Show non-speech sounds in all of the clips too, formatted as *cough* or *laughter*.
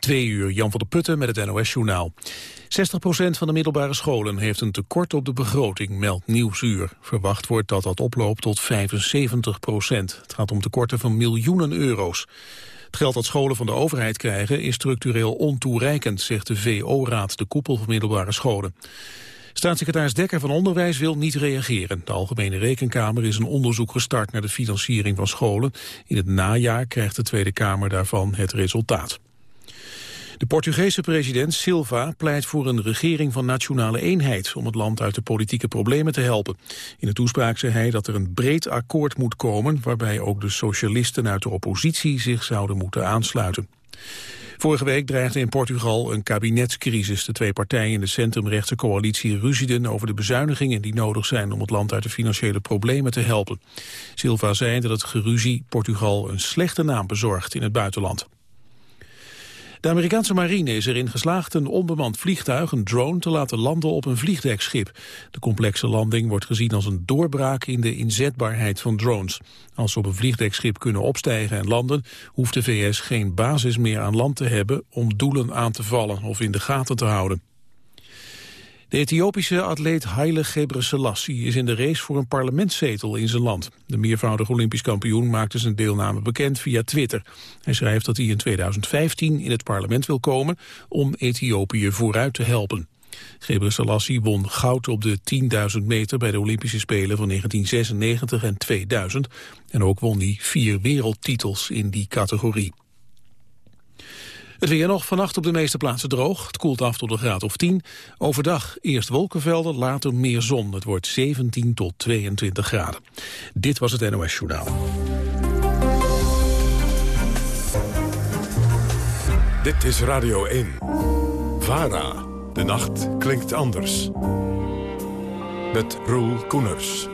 Twee uur, Jan van der Putten met het NOS-journaal. 60% van de middelbare scholen heeft een tekort op de begroting, meldt Nieuwsuur. Verwacht wordt dat dat oploopt tot 75%. Het gaat om tekorten van miljoenen euro's. Het geld dat scholen van de overheid krijgen is structureel ontoereikend, zegt de VO-raad, de koepel van middelbare scholen. Staatssecretaris Dekker van Onderwijs wil niet reageren. De Algemene Rekenkamer is een onderzoek gestart naar de financiering van scholen. In het najaar krijgt de Tweede Kamer daarvan het resultaat. De Portugese president Silva pleit voor een regering van nationale eenheid om het land uit de politieke problemen te helpen. In de toespraak zei hij dat er een breed akkoord moet komen waarbij ook de socialisten uit de oppositie zich zouden moeten aansluiten. Vorige week dreigde in Portugal een kabinetscrisis. De twee partijen in de centrumrechtse coalitie ruzieden over de bezuinigingen die nodig zijn om het land uit de financiële problemen te helpen. Silva zei dat het geruzie Portugal een slechte naam bezorgt in het buitenland. De Amerikaanse marine is erin geslaagd een onbemand vliegtuig, een drone, te laten landen op een vliegdekschip. De complexe landing wordt gezien als een doorbraak in de inzetbaarheid van drones. Als ze op een vliegdekschip kunnen opstijgen en landen, hoeft de VS geen basis meer aan land te hebben om doelen aan te vallen of in de gaten te houden. De Ethiopische atleet Haile Gebrselassie is in de race voor een parlementszetel in zijn land. De meervoudig Olympisch kampioen maakte zijn deelname bekend via Twitter. Hij schrijft dat hij in 2015 in het parlement wil komen om Ethiopië vooruit te helpen. Gebrselassie won goud op de 10.000 meter bij de Olympische Spelen van 1996 en 2000. En ook won hij vier wereldtitels in die categorie. Het weer nog vannacht op de meeste plaatsen droog. Het koelt af tot een graad of 10. Overdag eerst wolkenvelden, later meer zon. Het wordt 17 tot 22 graden. Dit was het NOS Journaal. Dit is Radio 1. VARA. De nacht klinkt anders. Met Roel Koeners.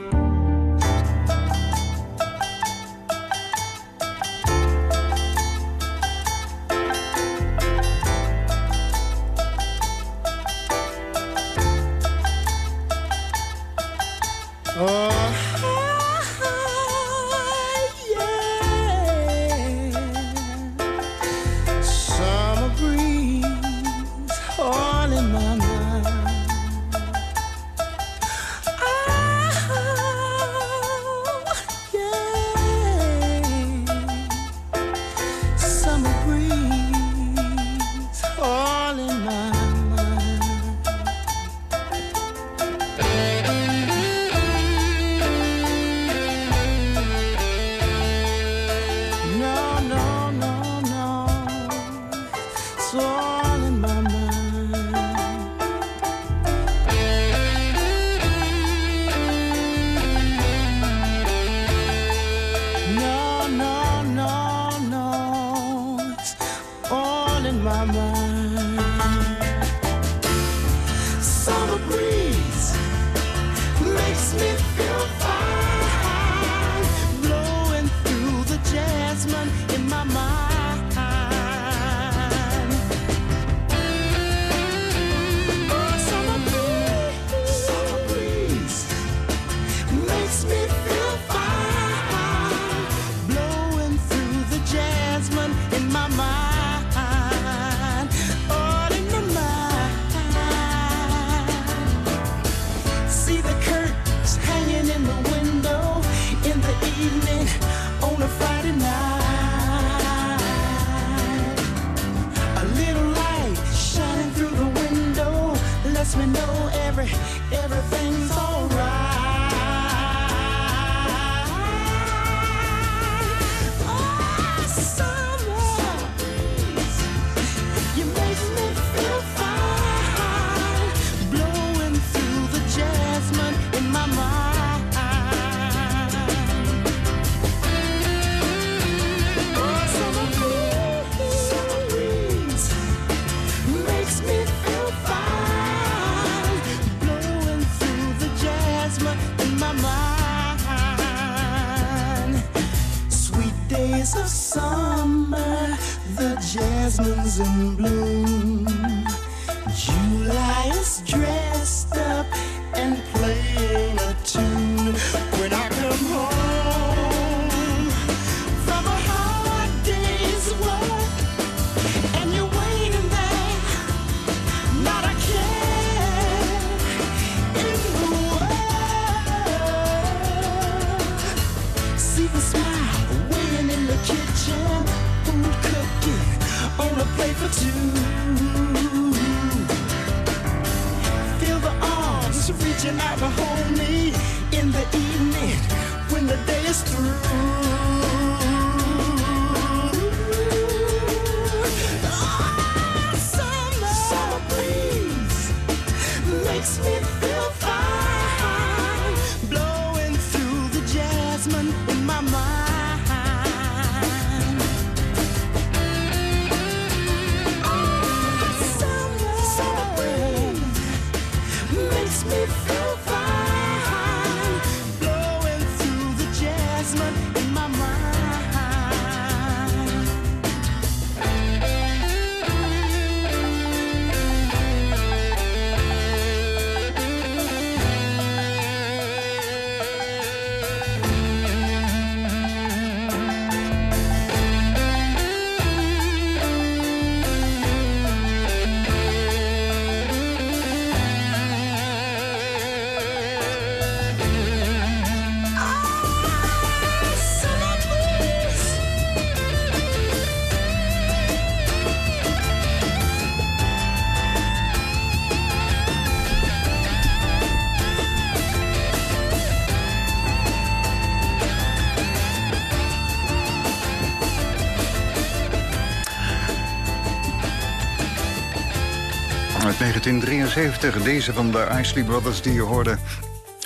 1973, deze van de Isley Brothers die je hoorde.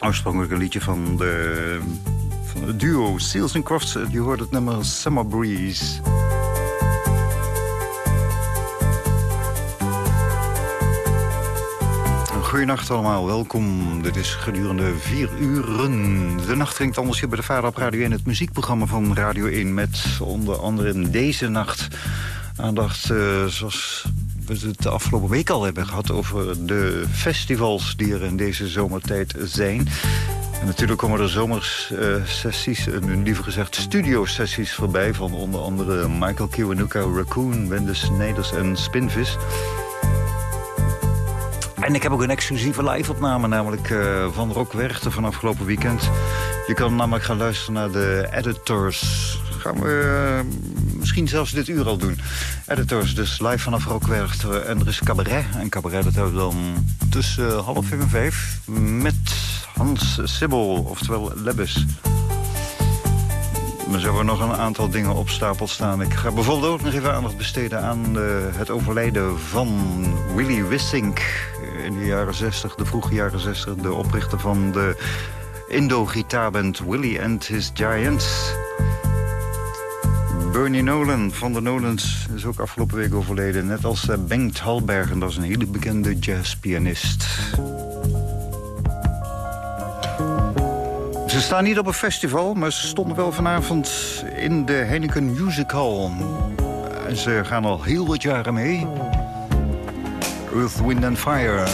Oorspronkelijk een liedje van, de, van het duo Seals and Crofts. Je hoorde het nummer Summer Breeze. Goedenacht allemaal, welkom. Dit is gedurende vier uren. De nacht klinkt anders hier bij de Vader op Radio 1... het muziekprogramma van Radio 1... met onder andere deze nacht aandacht... eh, zoals we het de afgelopen week al hebben gehad... over de festivals die er in deze zomertijd zijn... En natuurlijk komen er zomersessies, uh, liever gezegd studiosessies voorbij... van onder andere Michael Kiwanuka, Raccoon, Wende Snyders en Spinvis. En ik heb ook een exclusieve live-opname, namelijk uh, van Rock Werchter van afgelopen weekend. Je kan namelijk gaan luisteren naar de editors. Gaan we misschien zelfs dit uur al doen. Editors, dus live vanaf Rock Werchter. En er is cabaret. En cabaret dat hebben we dan tussen uh, half vijf en vijf. Met Hans Sibbel, oftewel Lebbes. Maar zo nog een aantal dingen op stapel staan. Ik ga bijvoorbeeld ook nog even aandacht besteden aan uh, het overlijden van Willy Wissink. In de jaren 60, de vroege jaren 60. De oprichter van de Indo-gitaarband Willy and His Giants. Bernie Nolan van de Nolans is ook afgelopen week overleden. Net als uh, Bengt Halbergen, dat is een hele bekende jazzpianist. Ze staan niet op een festival, maar ze stonden wel vanavond in de Heineken Music Hall. En ze gaan al heel wat jaren mee. Earth, Wind and Fire.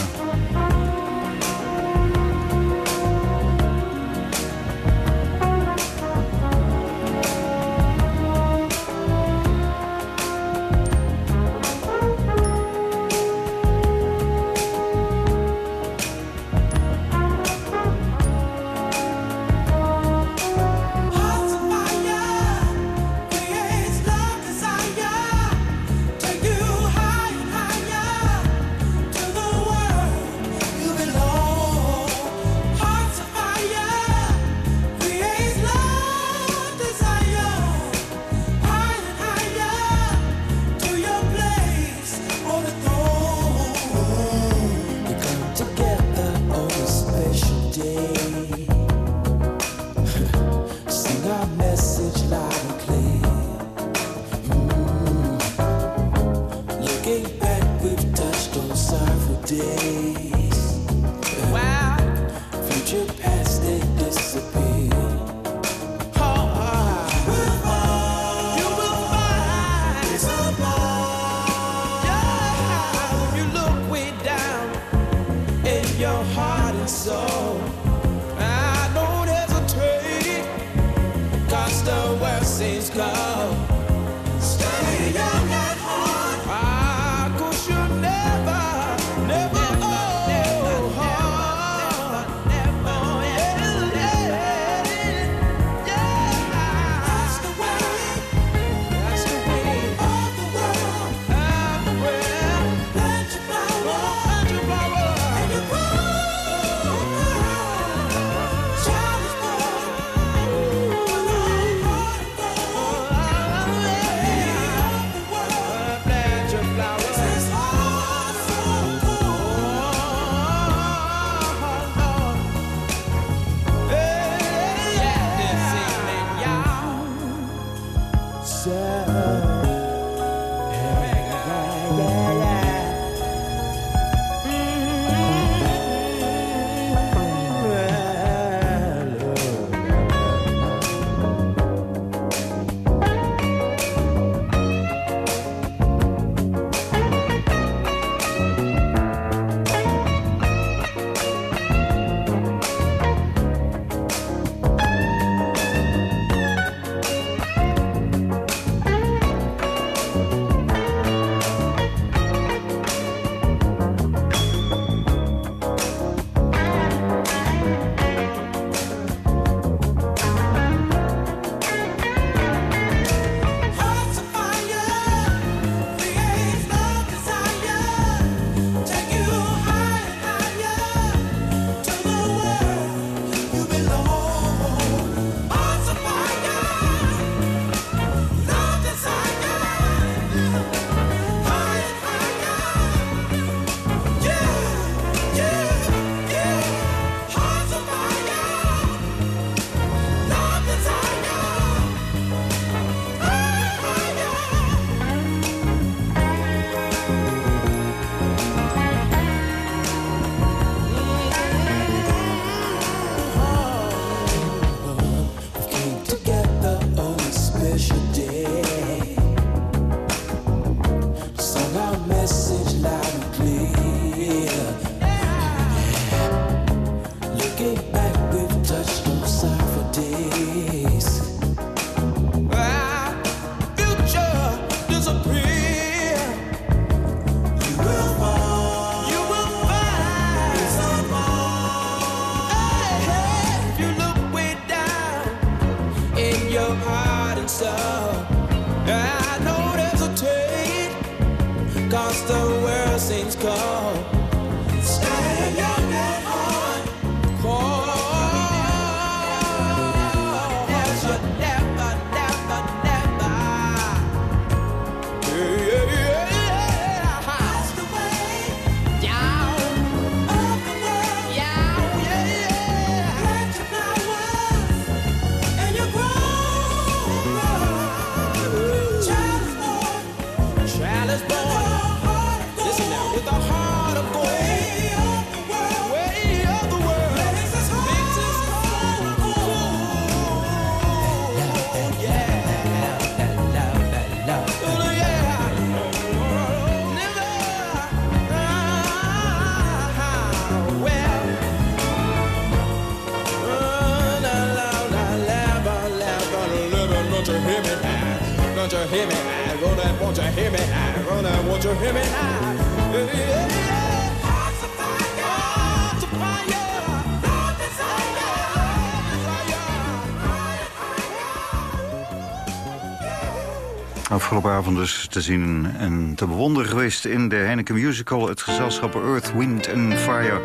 Afgelopen dus te zien en te bewonderen geweest in de Heineken Musical... het gezelschap Earth, Wind and Fire.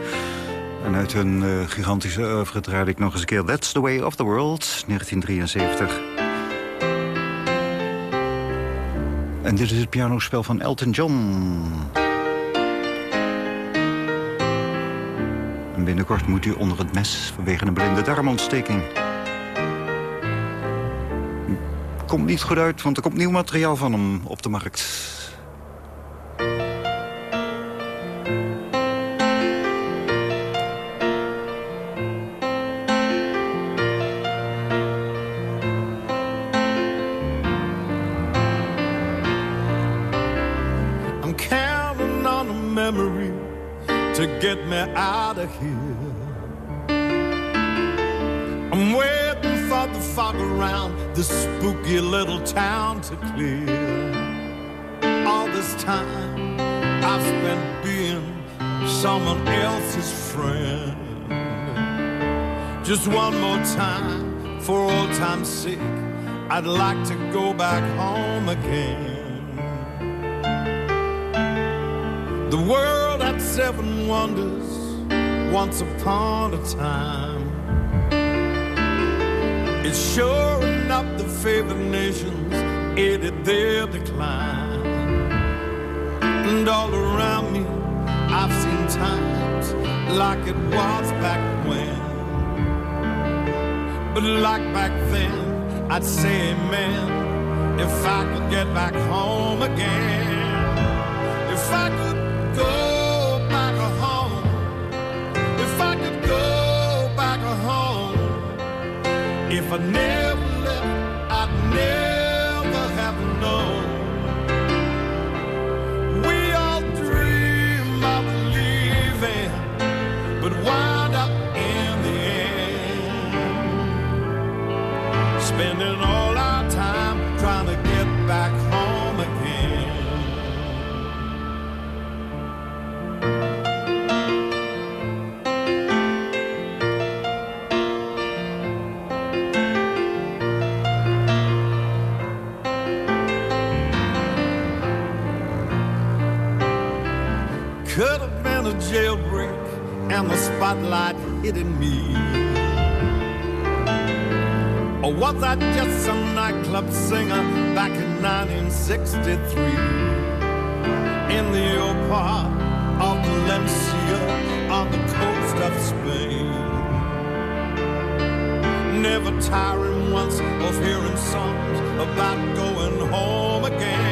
En uit hun eh, gigantische oeuvre draaide ik nog eens een keer... That's the Way of the World, 1973. En dit is het pianospel van Elton John. En binnenkort moet u onder het mes vanwege een blinde darmontsteking. Komt niet goed uit, want er komt nieuw materiaal van hem op de markt. This time I've spent being someone else's friend. Just one more time, for old time's sake, I'd like to go back home again. The world had seven wonders once upon a time. It's sure enough the favored nations aided their decline and all around me. I've seen times like it was back when. But like back then I'd say amen if I could get back home again if I could go back home if I could go back home if I never spotlight hitting me. Or was I just some nightclub singer back in 1963? In the old part of Valencia on the coast of Spain. Never tiring once of hearing songs about going home again.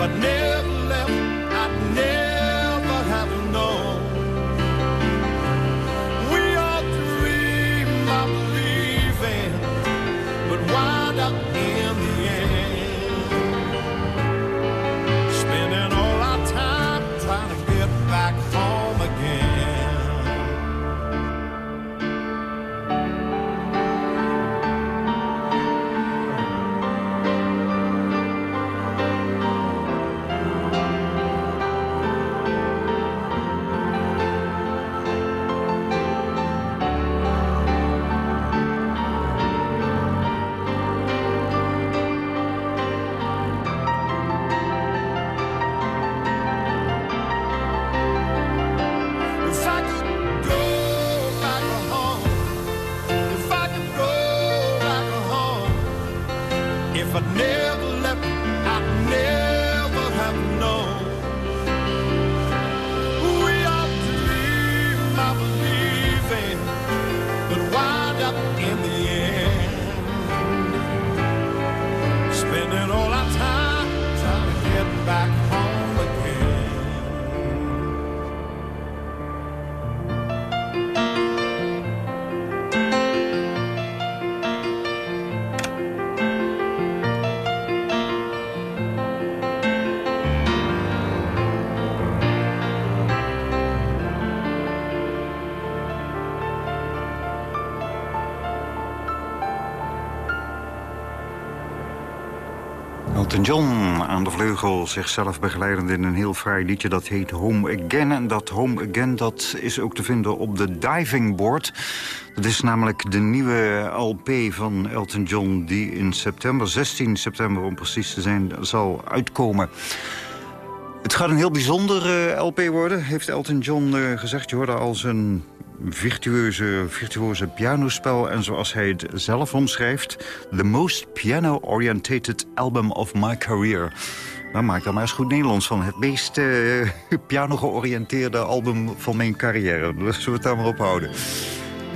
I'd never Elton John aan de vleugel, zichzelf begeleidend in een heel fraai liedje... dat heet Home Again. En dat Home Again dat is ook te vinden op de Diving Board. Dat is namelijk de nieuwe LP van Elton John... die in september, 16 september om precies te zijn, zal uitkomen. Het gaat een heel bijzonder eh, LP worden, heeft Elton John eh, gezegd. Je hoorde al zijn virtueuze, virtuoze pianospel... en zoals hij het zelf omschrijft... the most piano-orientated album of my career. Nou, maak daar maar eens goed Nederlands van. Het meest eh, *laughs* piano-georiënteerde album van mijn carrière. Zullen we het daar maar op houden.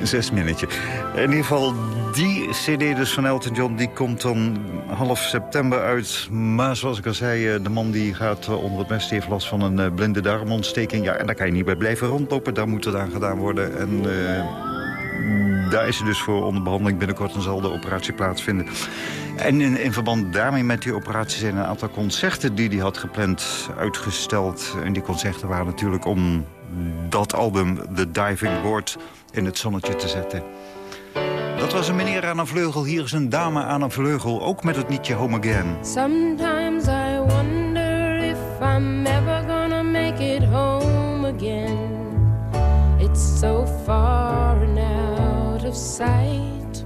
Zes minnetje. In ieder geval, die cd dus van Elton John... die komt dan half september uit. Maar zoals ik al zei, eh, de man die gaat eh, onder het mes... heeft last van een eh, blinde darmontsteking. Ja, en daar kan je niet bij blijven rondlopen. Daar moet het aan gedaan worden. En daar is hij dus voor onder behandeling. Binnenkort en zal de operatie plaatsvinden. En in, in verband daarmee met die operatie zijn een aantal concerten... die hij had gepland uitgesteld. En die concerten waren natuurlijk om dat album, The Diving Board... in het zonnetje te zetten. Dat was een meneer aan een vleugel. Hier is een dame aan een vleugel. Ook met het liedje Home Again. Sometimes I wonder if I'm ever gonna make it home again. It's so far and out of sight.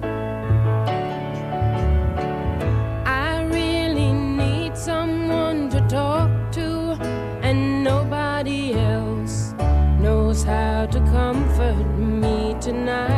I really need someone to talk to, and nobody else knows how tonight.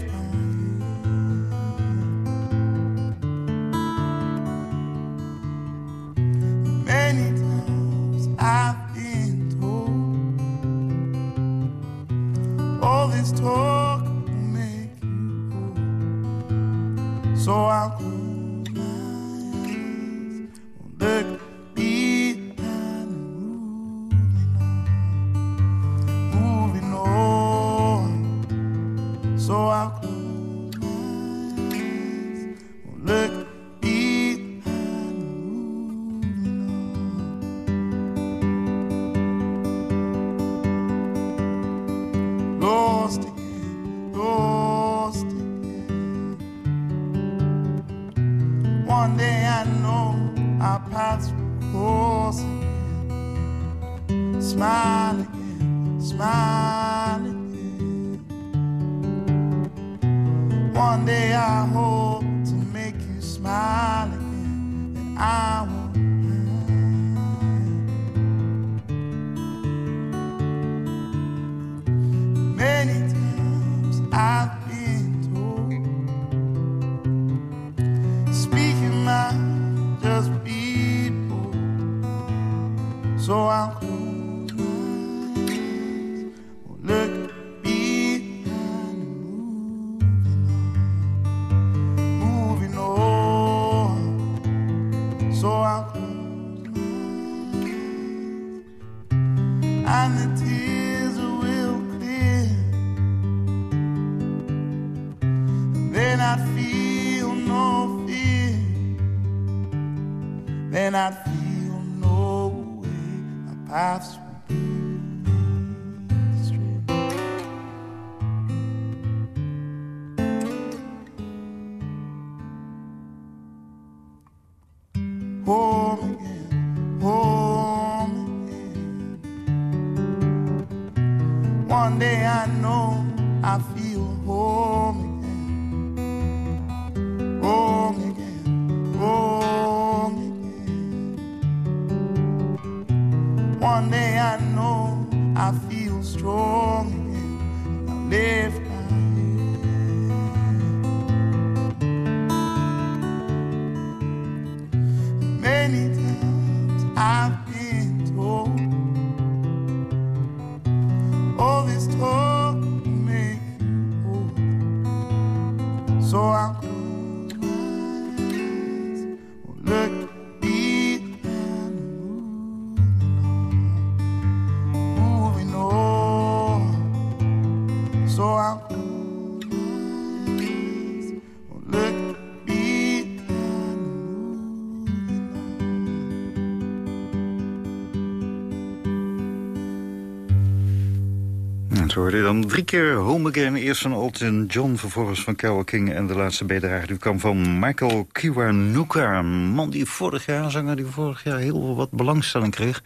Hoorde dan drie keer Home Again. Eerst van Elton John, vervolgens van Carole King... en de laatste bijdrage die kwam van Michael Kiwanuka. Een man die vorig jaar, zanger die vorig jaar heel wat belangstelling kreeg.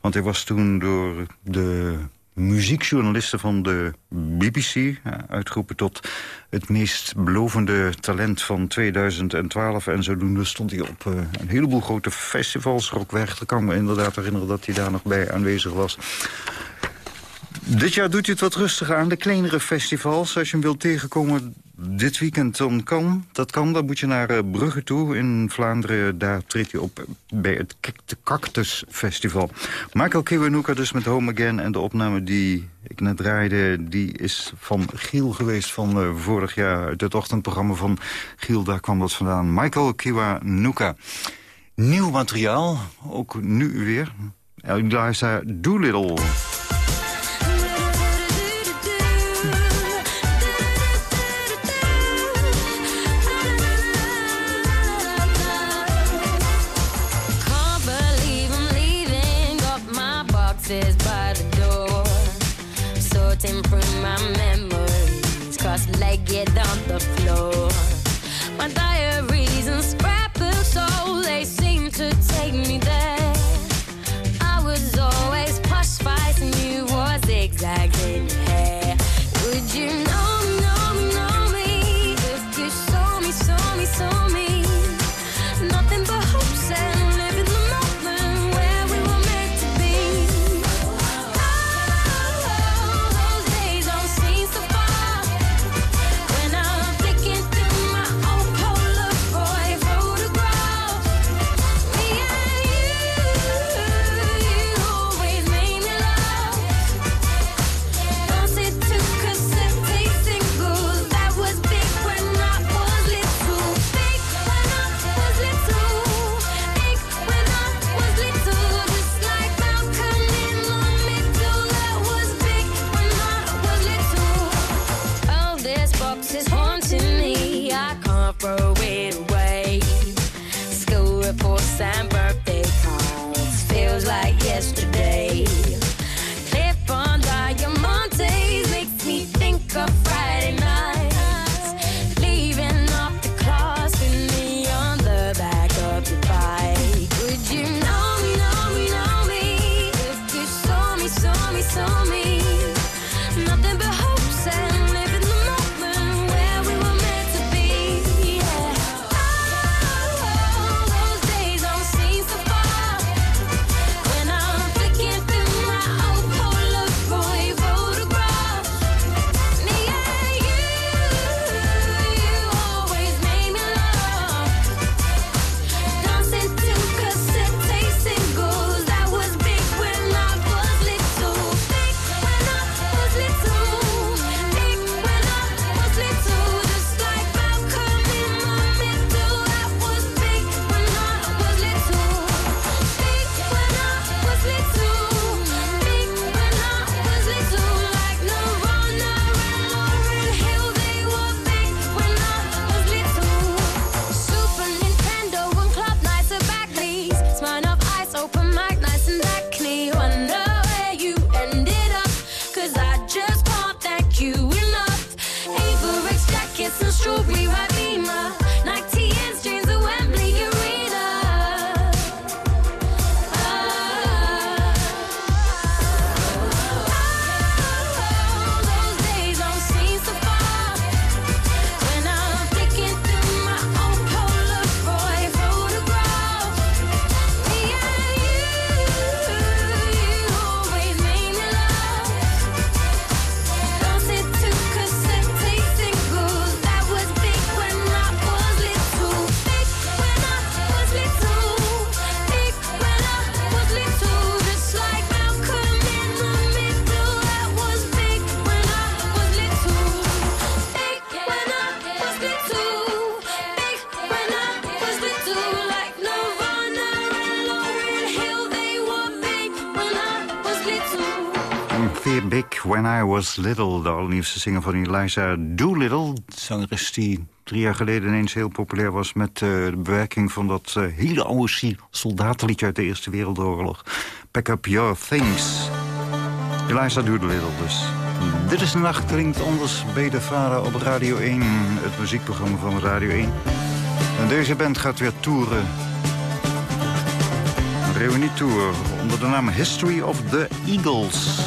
Want hij was toen door de muziekjournalisten van de BBC... ja, uitgeroepen tot het meest belovende talent van 2012. En zodoende stond hij op eh, een heleboel grote festivals. Rockwerchter Ik kan me inderdaad herinneren dat hij daar nog bij aanwezig was. Dit jaar doet hij het wat rustiger aan. De kleinere festivals, als je hem wilt tegenkomen dit weekend, dan kan. Dat kan, dan moet je naar eh, Brugge toe in Vlaanderen. Daar treedt hij op bij het de Cactus Festival. Michael Kiwanuka dus met Home Again. En de opname die ik net draaide, die is van Giel geweest van eh, vorig jaar. Uit het ochtendprogramma van Giel, daar kwam dat vandaan. Michael Kiwanuka. Nieuw materiaal, ook nu weer. Eliza Doolittle. On the. Little. De allernieuwste zinger van Eliza Doolittle. Zangeres die drie jaar geleden ineens heel populair was... met uh, de bewerking van dat uh, hele oude soldatenliedje uit de Eerste Wereldoorlog. Pack Up Your Things. Eliza Doolittle dus. Dit is de nacht, klinkt anders bij de vader op Radio 1. Het muziekprogramma van Radio 1. En deze band gaat weer toeren reunietour onder de naam History of the Eagles.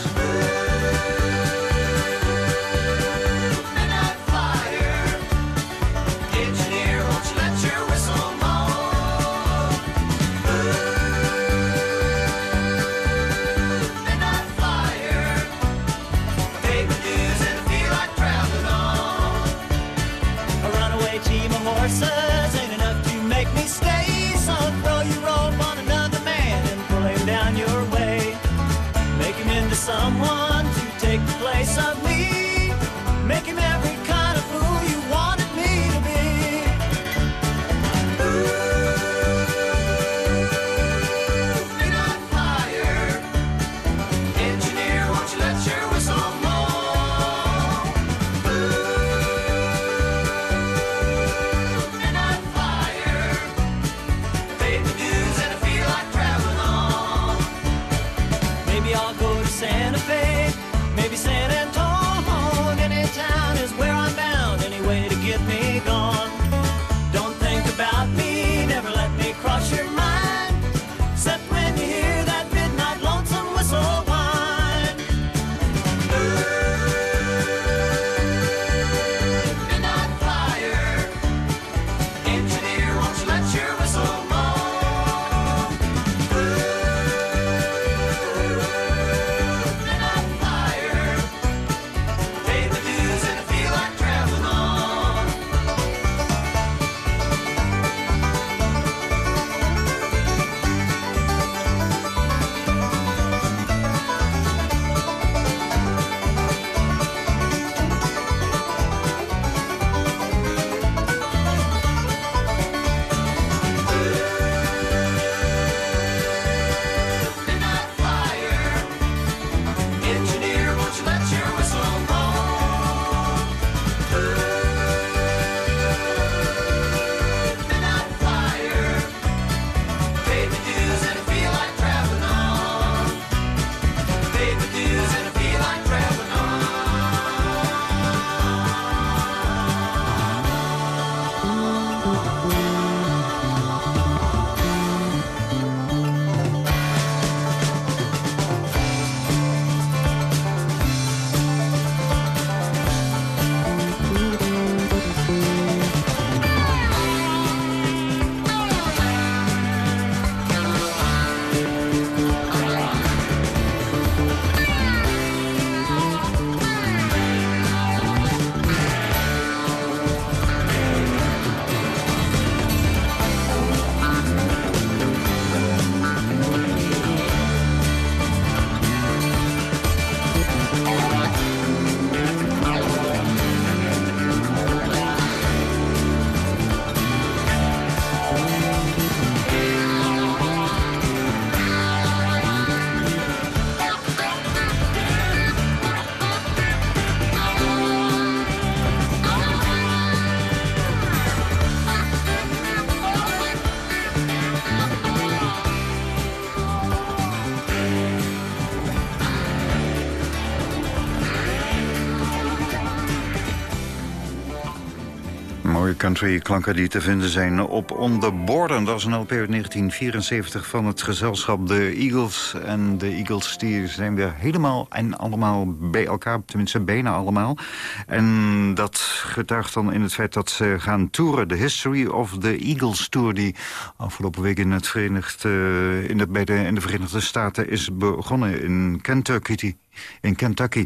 Country klanken die te vinden zijn op On The Border. Dat is een LP uit 1974 van het gezelschap The Eagles. En de Eagles die zijn weer helemaal en allemaal bij elkaar. Tenminste, bijna allemaal. En dat getuigt dan in het feit dat ze gaan toeren. De History of the Eagles Tour... die afgelopen week in, het Verenigd, in, de, bij de, in de Verenigde Staten is begonnen in Kentucky. In Kentucky.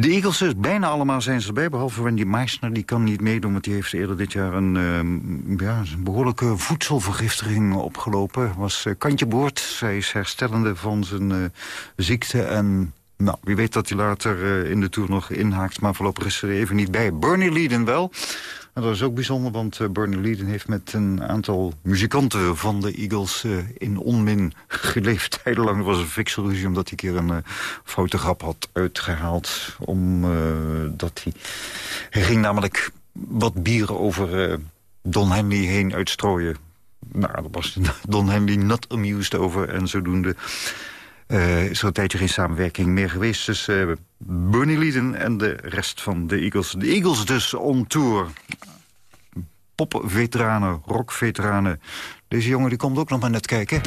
De Eagles is bijna allemaal zijn ze erbij, behalve Wendy Meisner. Die kan niet meedoen, want die heeft eerder dit jaar een, ehm, ja, een behoorlijke voedselvergiftiging opgelopen. Was eh, kantje boord. Zij is herstellende van zijn eh, ziekte en Nou, wie weet dat hij later eh, in de Tour nog inhaakt... maar voorlopig is er even niet bij. Bernie Leadon wel. En dat is ook bijzonder, want eh, Bernie Leadon heeft met een aantal muzikanten van de Eagles eh, in onmin geleefd. *laughs* Tijdenlang was een fikse ruzie omdat hij een keer een eh, foute grap had uitgehaald. Omdat hij... Hij ging namelijk wat bieren over Don Henley heen uitstrooien. Nou, daar was *laughs* Don Henley not amused over en zodoende... eh is er een tijdje geen samenwerking meer geweest tussen eh, Bernie Leadon en de rest van de Eagles. De Eagles dus on tour popveteranen, rockveteranen. Deze jongen die komt ook nog maar net kijken.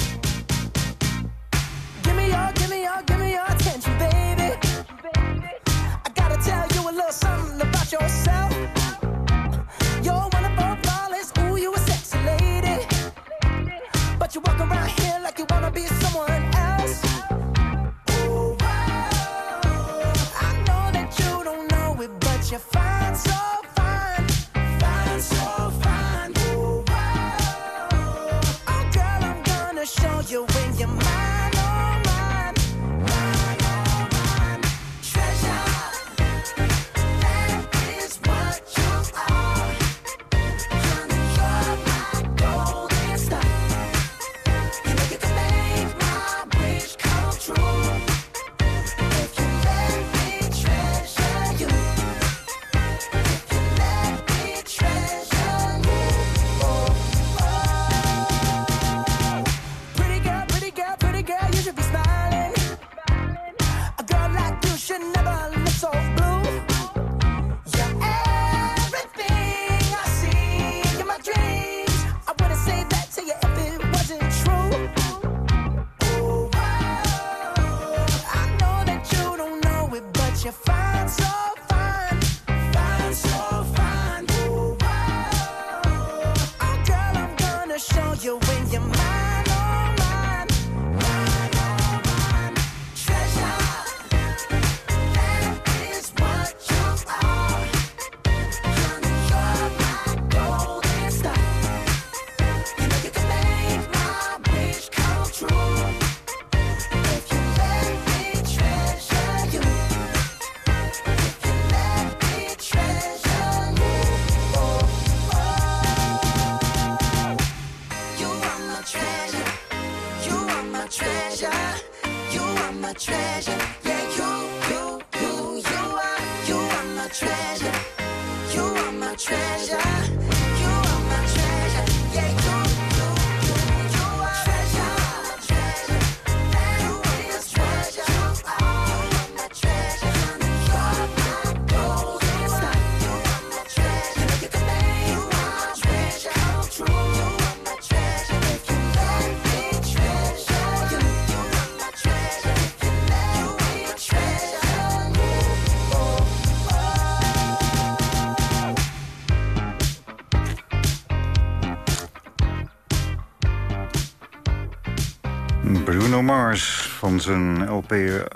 Mars van zijn LP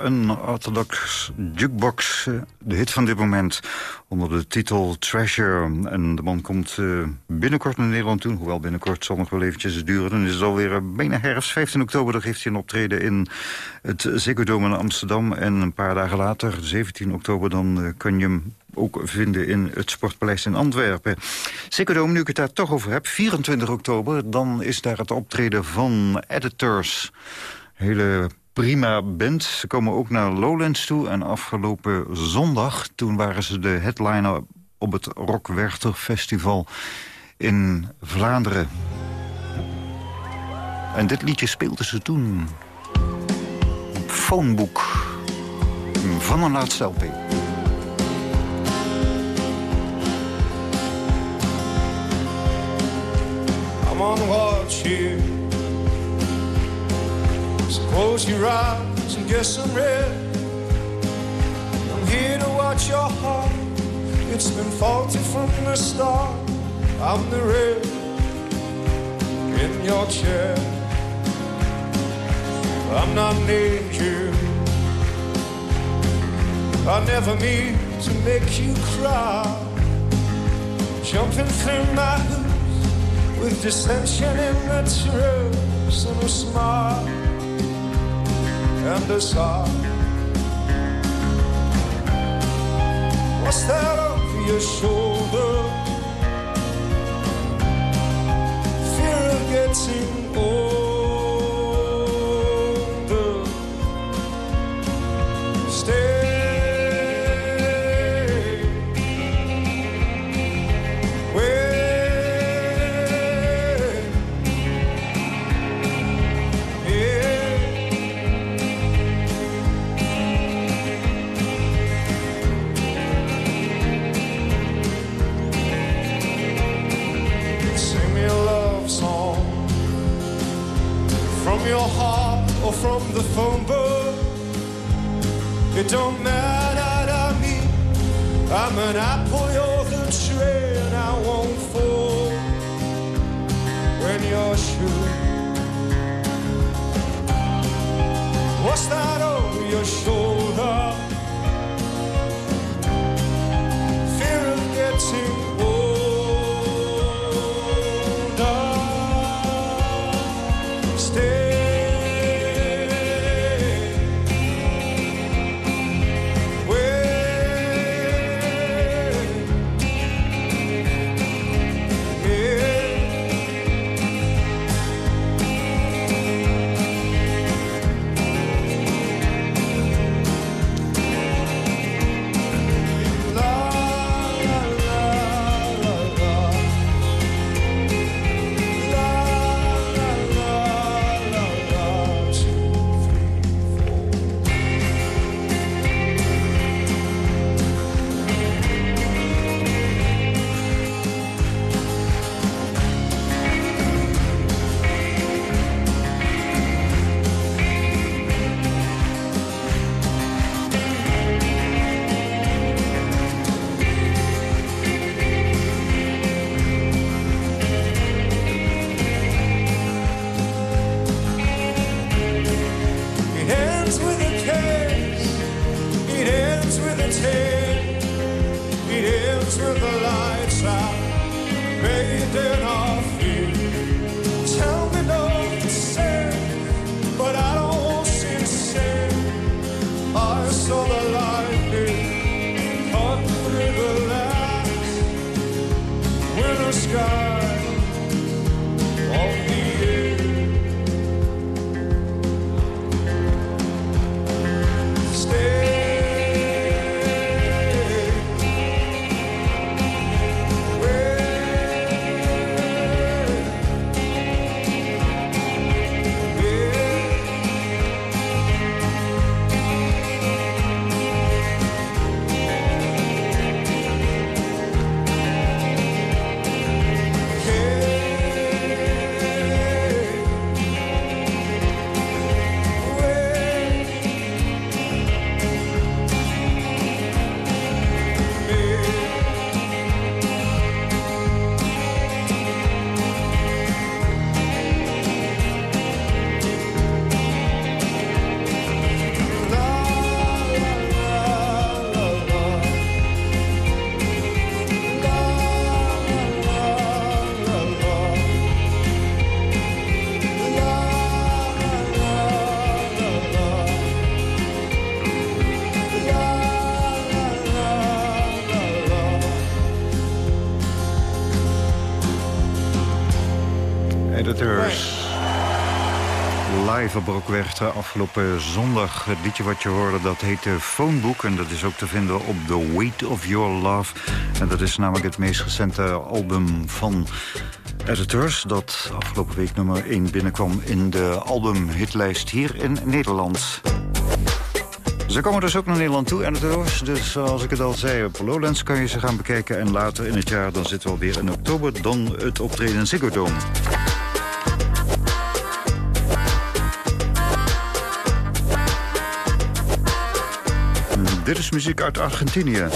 Unorthodox Jukebox. eh, De hit van dit moment onder de titel Treasure. En de man komt eh, binnenkort naar Nederland toe. Hoewel binnenkort zal nog wel eventjes duren. Dan is het alweer eh, bijna herfst. 15 oktober dan geeft hij een optreden in het Ziggo in Amsterdam. En een paar dagen later, 17 oktober, dan kan je hem ook vinden in het Sportpaleis in Antwerpen. Dome, nu ik het daar toch over heb, 24 oktober... dan is daar het optreden van Editors. Hele prima band. Ze komen ook naar Lowlands toe. En afgelopen zondag, toen waren ze de headliner... op het Rock Werchter Festival in Vlaanderen. En dit liedje speelden ze toen. Phoneboek van een laatste LP. I'm on watch. So close your eyes and get some rest. I'm here to watch your heart. It's been faulty from the start. I'm the red in your chair. I'm not nature. I never mean to make you cry. Jumping through my hoops with dissension in the truth and a smile and a song. What's that over your shoulder? Fear of getting old. From the phone book. It don't matter to me. I'm an apple, you're the tree, and I won't fall when you're sure. What's that oh, over your shoulder? Op Brokweg afgelopen zondag. Het liedje wat je hoorde, dat heette Phonebook. En dat is ook te vinden op The Weight of Your Love. En dat is namelijk het meest recente album van Editors... dat afgelopen week nummer 1 binnenkwam in de albumhitlijst hier in Nederland. Ze komen dus ook naar Nederland toe, Editors. Dus zoals ik het al zei, op Lowlands kan je ze gaan bekijken. En later in het jaar, dan zitten we alweer in oktober... dan het optreden in Ziggo Dome. Dit is muziek uit Argentinië.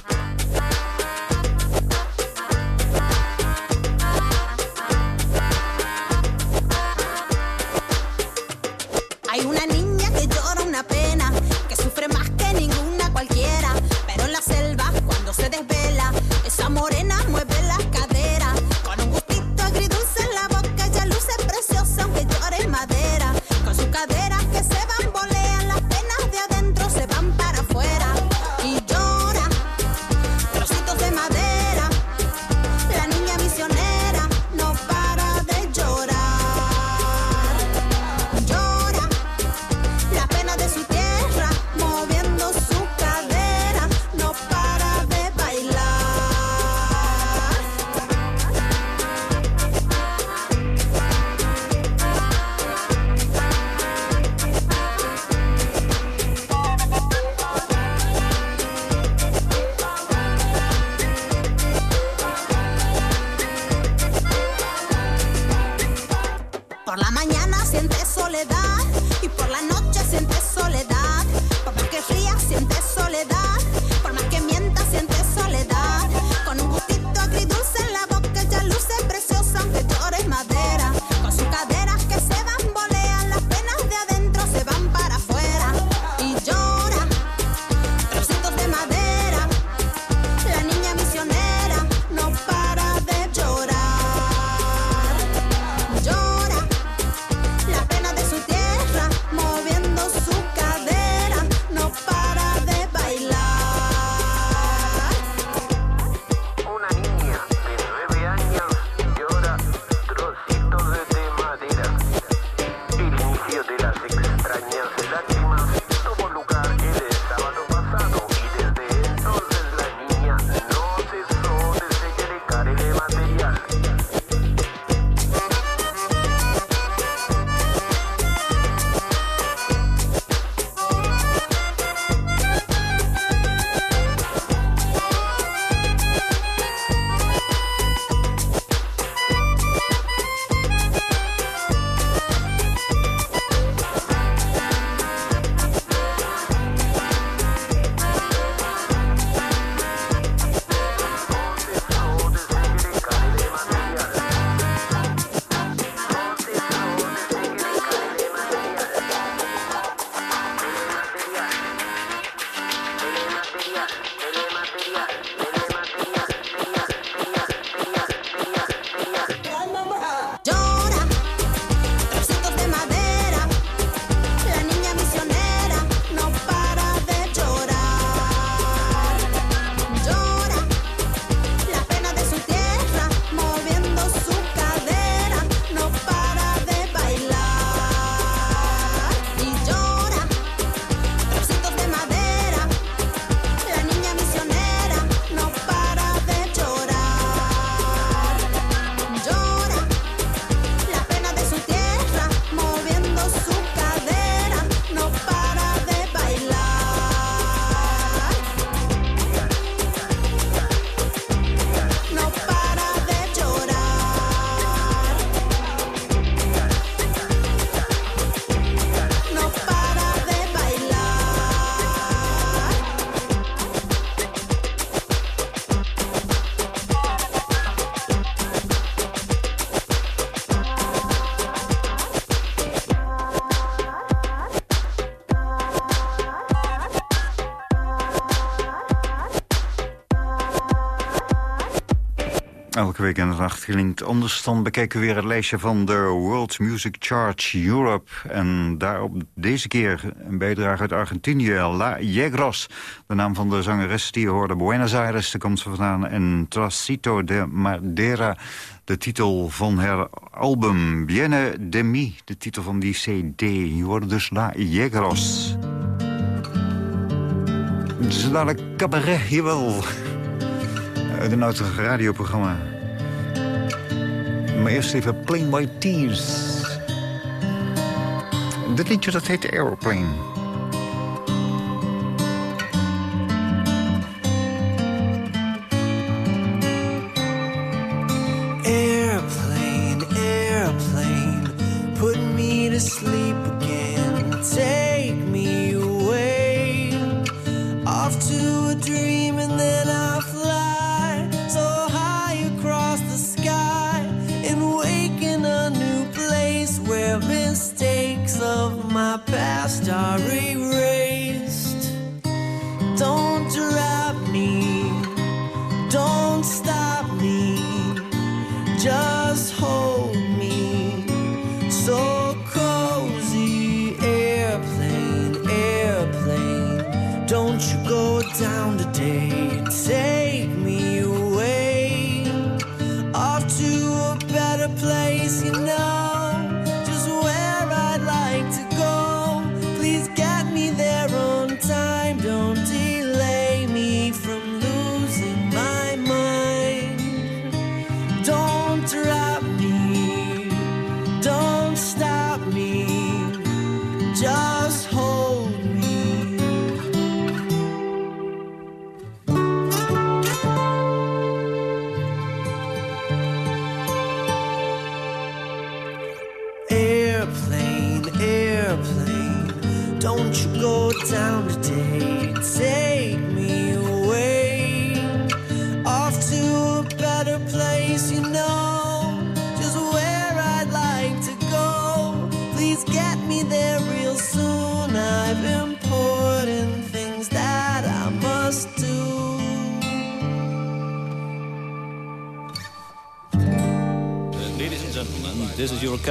Week de nacht klinkt anders. Dan bekijken we weer het lijstje van de World Music Chart Europe. En daarop deze keer een bijdrage uit Argentinië, La Yegros. De naam van de zangeres die je hoorde, Buenos Aires, daar komt ze vandaan. En Tracito de Madera, de titel van haar album. Viene de mi, de titel van die cd. Je hoorde dus La Yegros. Het is dadelijk cabaret, jawel. Uit een oud radioprogramma. Maar eerst even Plain White Tears. Dit liedje dat heet Aeroplane. You know.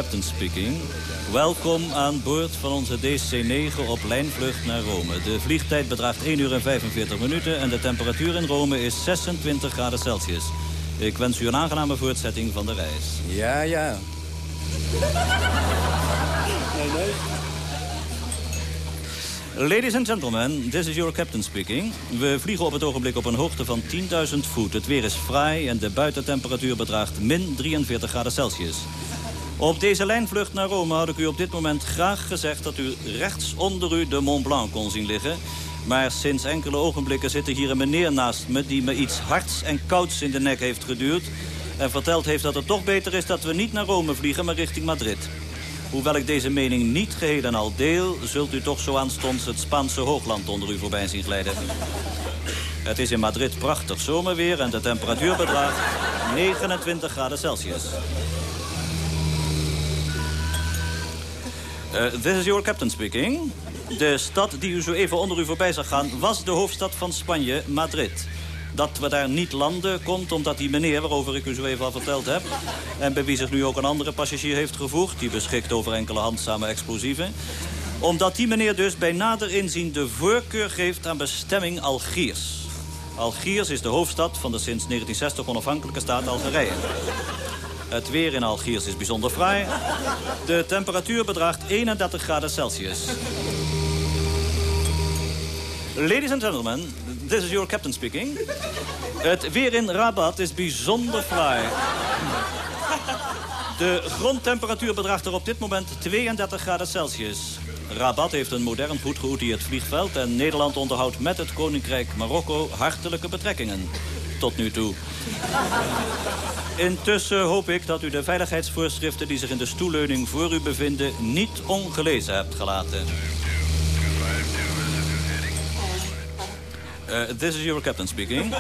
Captain speaking. Welkom aan boord van onze DC-9 op lijnvlucht naar Rome. De vliegtijd bedraagt 1 uur en 45 minuten en de temperatuur in Rome is 26 graden Celsius. Ik wens u een aangename voortzetting van de reis. Ja, ja. Ladies and gentlemen, this is your captain speaking. We vliegen op het ogenblik op een hoogte van 10.000 voet. Het weer is fraai en de buitentemperatuur bedraagt min 43 graden Celsius. Op deze lijnvlucht naar Rome had ik u op dit moment graag gezegd... dat u rechts onder u de Mont Blanc kon zien liggen. Maar sinds enkele ogenblikken zit er hier een meneer naast me... die me iets hards en kouds in de nek heeft geduwd... en verteld heeft dat het toch beter is dat we niet naar Rome vliegen... maar richting Madrid. Hoewel ik deze mening niet geheel en al deel... zult u toch zo aanstonds het Spaanse hoogland onder u voorbij zien glijden. Het is in Madrid prachtig zomerweer en de temperatuur bedraagt 29 graden Celsius. Uh, this is your captain speaking. De stad die u zo even onder u voorbij zag gaan... was de hoofdstad van Spanje, Madrid. Dat we daar niet landen komt omdat die meneer... waarover ik u zo even al verteld heb... en bij wie zich nu ook een andere passagier heeft gevoegd... die beschikt over enkele handzame explosieven... omdat die meneer dus bij nader inzien de voorkeur geeft... aan bestemming Algiers. Algiers is de hoofdstad van de sinds 1960 onafhankelijke staat Algerije. Het weer in Algiers is bijzonder fraai. De temperatuur bedraagt 31 graden Celsius. Ladies and gentlemen, this is your captain speaking. Het weer in Rabat is bijzonder fraai. De grondtemperatuur bedraagt er op dit moment 32 graden Celsius. Rabat heeft een modern goed geoutilleerd vliegveld... en Nederland onderhoudt met het Koninkrijk Marokko hartelijke betrekkingen. Tot nu toe. Intussen hoop ik dat u de veiligheidsvoorschriften... die zich in de stoelleuning voor u bevinden... niet ongelezen hebt gelaten. Uh, this is your captain speaking.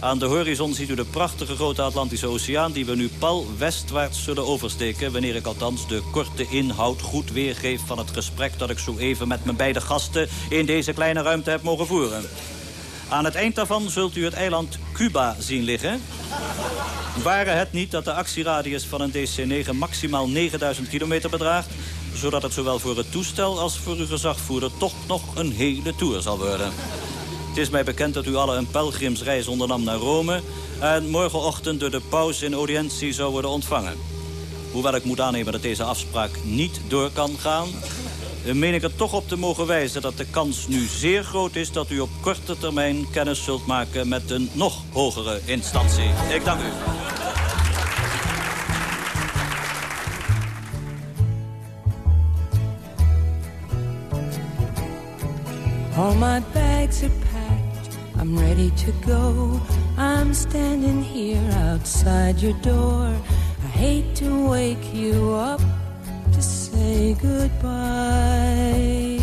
Aan de horizon ziet u de prachtige grote Atlantische Oceaan... die we nu pal westwaarts zullen oversteken... wanneer ik althans de korte inhoud goed weergeef... van het gesprek dat ik zo even met mijn beide gasten... in deze kleine ruimte heb mogen voeren. Aan het eind daarvan zult u het eiland Cuba zien liggen. Waren het niet dat de actieradius van een DC-9 maximaal 9000 kilometer bedraagt... zodat het zowel voor het toestel als voor uw gezagvoerder toch nog een hele tour zal worden. Het is mij bekend dat u alle een pelgrimsreis ondernam naar Rome... en morgenochtend door de paus in audiëntie zou worden ontvangen. Hoewel ik moet aannemen dat deze afspraak niet door kan gaan... eh, meen ik er toch op te mogen wijzen dat de kans nu zeer groot is... dat u op korte termijn kennis zult maken met een nog hogere instantie. Ik dank u. All my bags are packed, I'm ready to go. I'm standing here outside your door. I hate to wake you up say goodbye.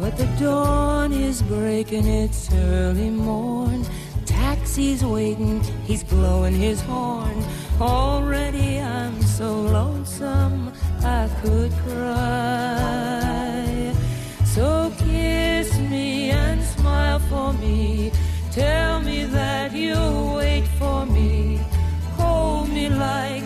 But the dawn is breaking, it's early morn. Taxi's waiting, he's blowing his horn. Already I'm so lonesome I could cry. So kiss me and smile for me. Tell me that you'll wait for me. Hold me like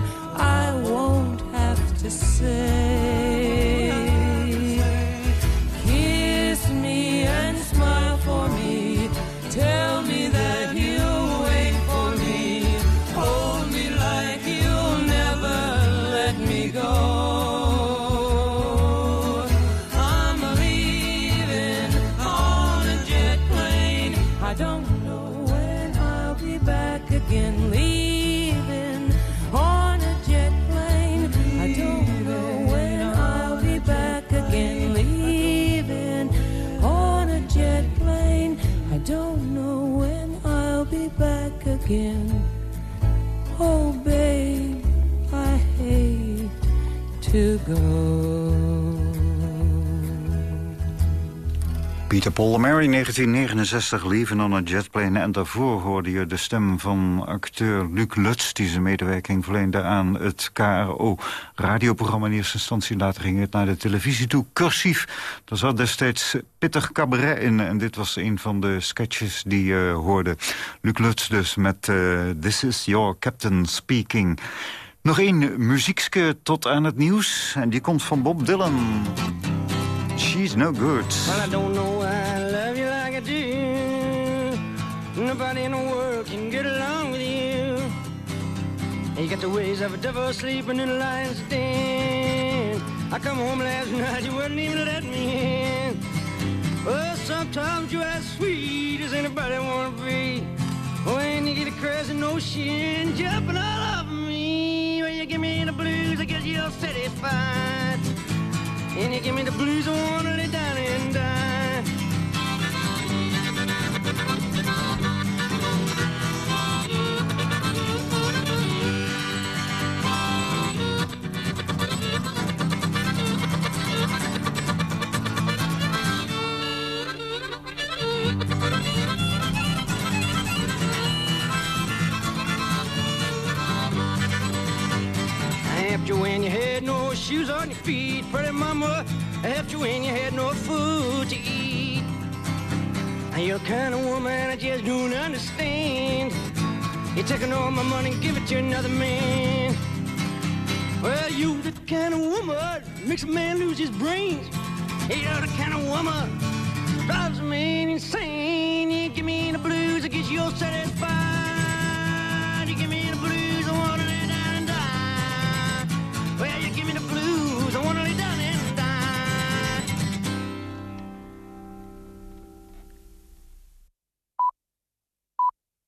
to say. Kiss me and smile for me. Tell again. Oh, babe, I hate to go. Peter Paul Mary, 1969, Leaving on a Jetplane. En daarvoor hoorde je de stem van acteur Luc Lutz... die zijn medewerking verleende aan het KRO-radioprogramma in eerste instantie. Later ging het naar de televisie toe. Cursief, daar zat destijds pittig cabaret in. En dit was een van de sketches die je hoorde. Luc Lutz dus met eh, This is Your Captain Speaking... Nog één muziekske tot aan het nieuws. En die komt van Bob Dylan. She's no good. I don't know Nobody in the world can get along with you. You got the ways of a devil sleeping in a lion's den. I come home last night, you wouldn't even let me in. Well, sometimes you're as sweet as anybody wanna be. When you get a crazy notion jumping all over me, when you give me the blues, I guess you're satisfied. And you give me the blues, I wanna lay down and die. Shoes on your feet. Pretty mama I helped you when you had no food to eat. You're the kind of woman I just don't understand. You're taking all my money and give it to another man. Well, you are the kind of woman makes a man lose his brains. You're the kind of woman drives a man insane. You give me the blues, I guess you'll say give me the blues.